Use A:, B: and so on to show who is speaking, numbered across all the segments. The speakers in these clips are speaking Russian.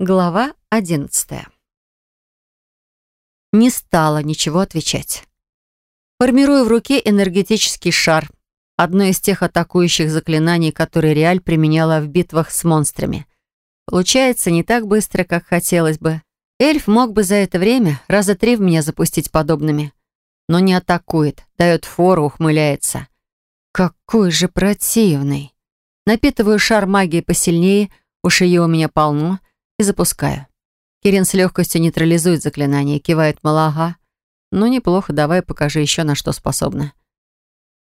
A: Глава одиннадцатая. Не стала ничего отвечать. Формирую в руке энергетический шар, одно из тех атакующих заклинаний, которые Реаль применяла в битвах с монстрами. Получается не так быстро, как хотелось бы. Эльф мог бы за это время раза три в меня запустить подобными. Но не атакует, дает фору, ухмыляется. Какой же противный. Напитываю шар магией посильнее, уж ее у меня полно — и запускаю. Кирин с легкостью нейтрализует заклинание, кивает «Малага». «Ну, неплохо, давай покажи еще, на что способна».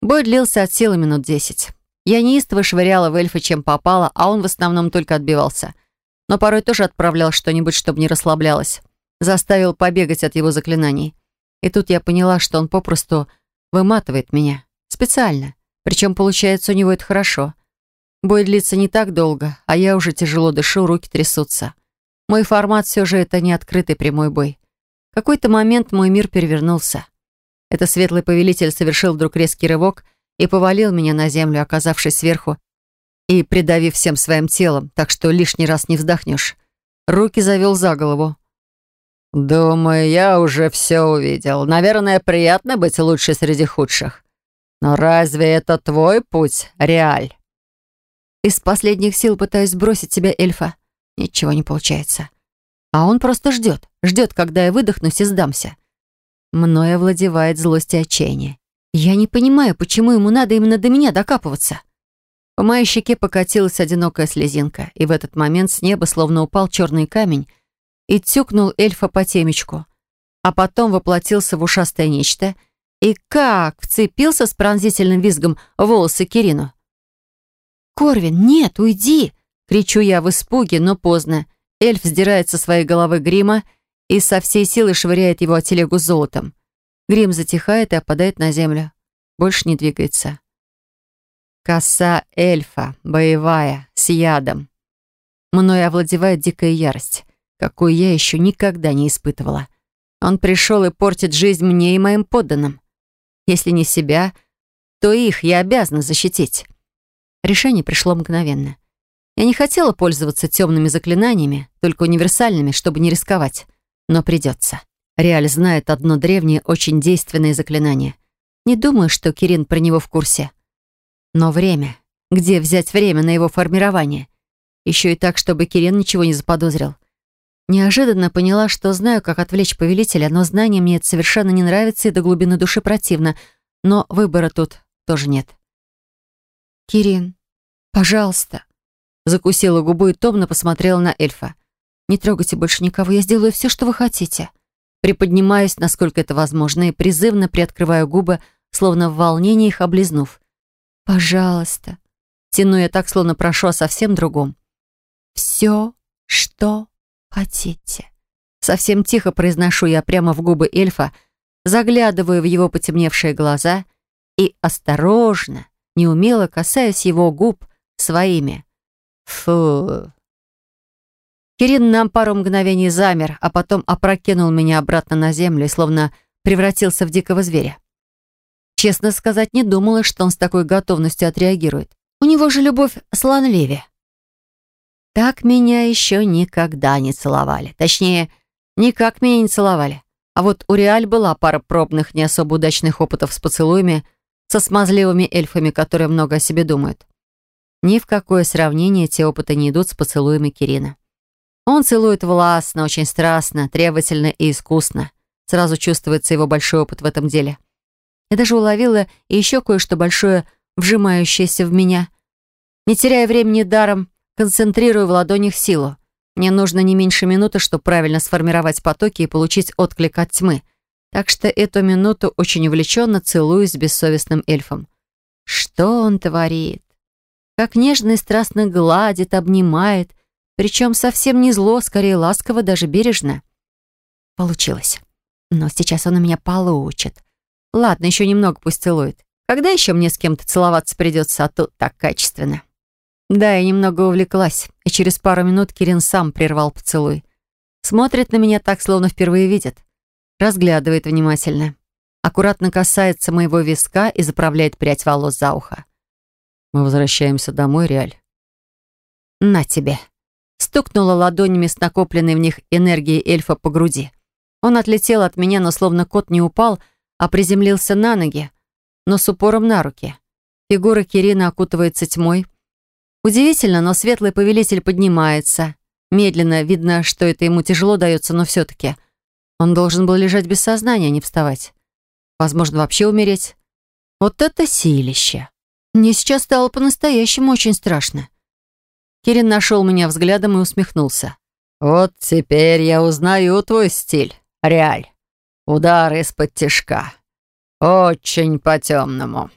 A: Бой длился от силы минут десять. Я неистово швыряла в эльфа, чем попало, а он в основном только отбивался. Но порой тоже отправлял что-нибудь, чтобы не расслаблялась. Заставил побегать от его заклинаний. И тут я поняла, что он попросту выматывает меня. Специально. Причем, получается, у него это хорошо. Бой длится не так долго, а я уже тяжело дышу, руки трясутся. Мой формат все же это не открытый прямой бой. В какой-то момент мой мир перевернулся. Это светлый повелитель совершил вдруг резкий рывок и повалил меня на землю, оказавшись сверху и придавив всем своим телом, так что лишний раз не вздохнешь. Руки завел за голову. «Думаю, я уже все увидел. Наверное, приятно быть лучше среди худших. Но разве это твой путь, Реаль?» Из последних сил пытаюсь сбросить себя эльфа. Ничего не получается. А он просто ждет. Ждет, когда я выдохнусь и сдамся. Мною овладевает злость и отчаяние. Я не понимаю, почему ему надо именно до меня докапываться. По моей щеке покатилась одинокая слезинка, и в этот момент с неба словно упал черный камень и тюкнул эльфа по темечку, а потом воплотился в ушастое нечто и как вцепился с пронзительным визгом волосы Кирину. «Корвин, нет, уйди!» Кричу я в испуге, но поздно. Эльф сдирает со своей головы грима и со всей силы швыряет его от телегу золотом. Грим затихает и опадает на землю. Больше не двигается. Коса эльфа, боевая, с ядом. Мною овладевает дикая ярость, какую я еще никогда не испытывала. Он пришел и портит жизнь мне и моим подданным. Если не себя, то их я обязана защитить. Решение пришло мгновенно. Я не хотела пользоваться темными заклинаниями, только универсальными, чтобы не рисковать. Но придется. Реаль знает одно древнее, очень действенное заклинание. Не думаю, что Кирин про него в курсе. Но время. Где взять время на его формирование? Еще и так, чтобы Кирин ничего не заподозрил. Неожиданно поняла, что знаю, как отвлечь повелителя, но знание мне это совершенно не нравится и до глубины души противно. Но выбора тут тоже нет. «Кирин, пожалуйста», Закусила губу и томно посмотрела на эльфа. «Не трогайте больше никого, я сделаю все, что вы хотите». Приподнимаюсь, насколько это возможно, и призывно приоткрываю губы, словно в волнении их облизнув. «Пожалуйста». Тяну я так, словно прошу о совсем другом. «Все, что хотите». Совсем тихо произношу я прямо в губы эльфа, заглядываю в его потемневшие глаза и осторожно, неумело касаясь его губ своими. Фу. Кирин нам пару мгновений замер, а потом опрокинул меня обратно на землю и словно превратился в дикого зверя. Честно сказать, не думала, что он с такой готовностью отреагирует. У него же любовь слонливее. Так меня еще никогда не целовали. Точнее, никак меня не целовали. А вот у Реаль была пара пробных, не особо удачных опытов с поцелуями со смазливыми эльфами, которые много о себе думают. Ни в какое сравнение те опыты не идут с поцелуями Кирина. Он целует властно, очень страстно, требовательно и искусно. Сразу чувствуется его большой опыт в этом деле. Я даже уловила и еще кое-что большое, вжимающееся в меня. Не теряя времени даром, концентрирую в ладонях силу. Мне нужно не меньше минуты, чтобы правильно сформировать потоки и получить отклик от тьмы. Так что эту минуту очень увлеченно целуюсь с бессовестным эльфом. Что он творит? Как нежно и страстно гладит, обнимает, причем совсем не зло, скорее ласково, даже бережно. Получилось. Но сейчас он у меня получит. Ладно, еще немного пусть целует. Когда еще мне с кем-то целоваться придется, а тут так качественно? Да, я немного увлеклась, и через пару минут Кирин сам прервал поцелуй. Смотрит на меня так, словно впервые видит. Разглядывает внимательно. Аккуратно касается моего виска и заправляет прядь волос за ухо. Мы возвращаемся домой, Реаль. На тебе. стукнула ладонями с накопленной в них энергией эльфа по груди. Он отлетел от меня, но словно кот не упал, а приземлился на ноги, но с упором на руки. Фигура Кирина окутывается тьмой. Удивительно, но светлый повелитель поднимается. Медленно, видно, что это ему тяжело дается, но все-таки. Он должен был лежать без сознания, а не вставать. Возможно, вообще умереть. Вот это силище. Мне сейчас стало по-настоящему очень страшно. Кирин нашел меня взглядом и усмехнулся.
B: «Вот теперь я узнаю твой стиль, Реаль. Удар из-под тишка. Очень по-темному».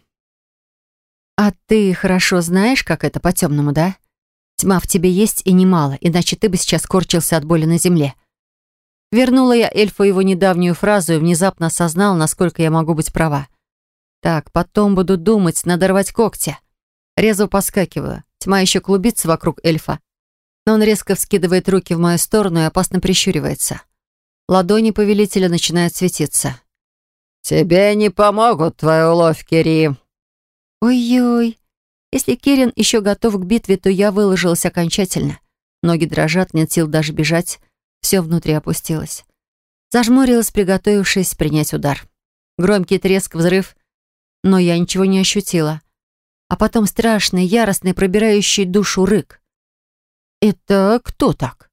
A: «А ты хорошо знаешь, как это по-темному, да? Тьма в тебе есть и немало, иначе ты бы сейчас корчился от боли на земле». Вернула я эльфу его недавнюю фразу и внезапно осознал, насколько я могу быть права. Так, потом буду думать, надорвать когти. Резво поскакиваю. Тьма еще клубится вокруг эльфа. Но он резко вскидывает руки в мою сторону и опасно прищуривается. Ладони повелителя начинают светиться.
B: «Тебе не помогут твои уловки, Ри».
A: Ой-ой. Если Кирин еще готов к битве, то я выложилась окончательно. Ноги дрожат, нет сил даже бежать. Все внутри опустилось. Зажмурилась, приготовившись принять удар. Громкий треск, взрыв — но я ничего не ощутила. А потом страшный, яростный, пробирающий душу рык. «Это кто так?»